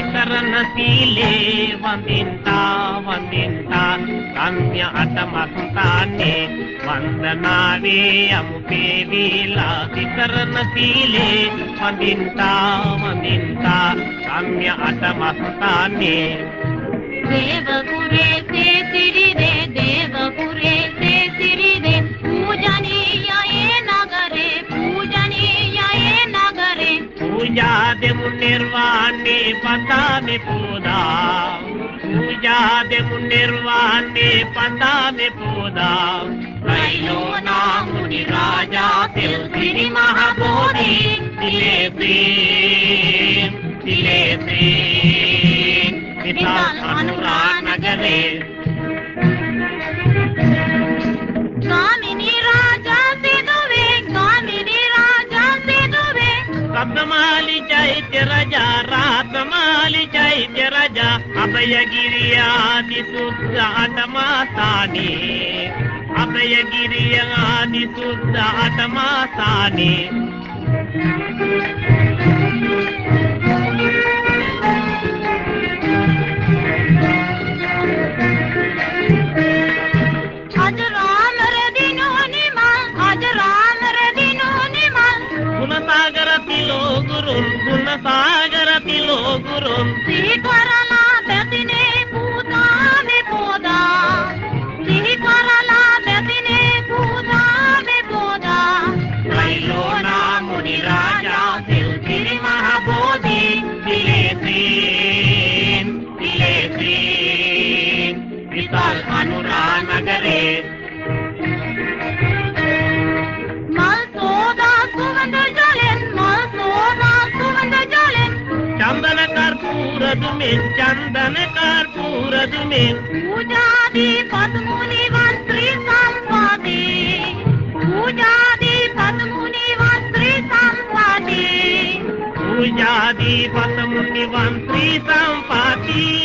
లీలాభిసరణశీలే వందింతా వందింతా రమ్య అతమస్తాన్ని వందనావే అముపే వీలాభిసరణశీలే వందింతా వందింతా రమ్య అతమస్తాన్ని దేవగురే చేసిరిదే ಮುನ್ನಿರ್ವಾಣಿ ಪತಾಮಿ ಪೂದಾ ಪೂಜಾದೆ ಮುನ್ನಿರ್ವಾಣಿ ಪತಾಮಿ ಪೂದಾ ಕೈಯೋ ನಾ ಮುನಿ ರಾಜ ತಿಲ್ಸಿರಿ ಮಹಾಬೋಧಿ ತಿಲೇಪಿ ತಿಲೇಪಿ ಶ್ರೀ ಚೈತ್ಯ ರಜ ಅಭಯಗಿರಿಯಾದಿ ಸುತ್ತ ಅಟಮಾಸಾನೆ ಅಭಯಗಿರಿಯಾದಿ ಸುತ್ತ ಅಟಮಾಸಾನೆ గుణసాగరతిలో సాగర తిలో గురుం శ్రీకరలా బతినే పూతామి పోదా శ్రీకరలా బతినే పూతామి పోదా రైలో నా ముని రాజా సిరి మహాబోధి. తిలే ప్రేమ్ తిలే ప్రేమ్ విశాల్ అనురా सूरज में चंदन कर्पूरद में। पूजादि पद्मुनि वस्त्री संपादी। पूजा दी पद्मुनि वस्त्री संपादी। पूजा दी पद्मुनि वस्त्री संपादी।